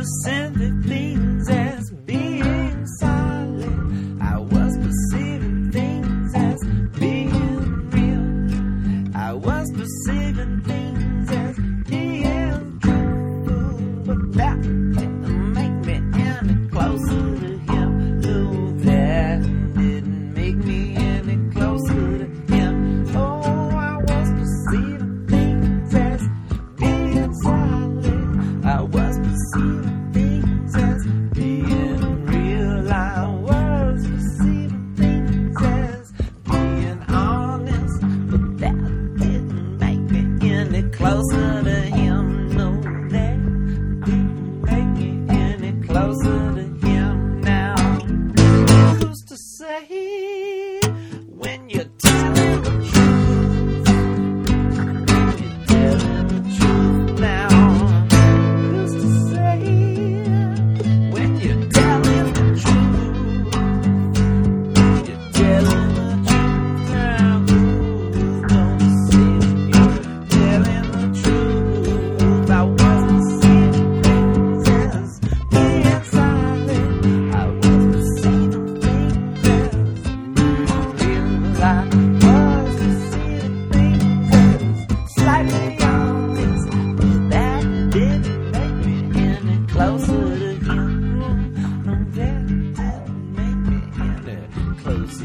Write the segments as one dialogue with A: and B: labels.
A: the same.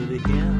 A: City here.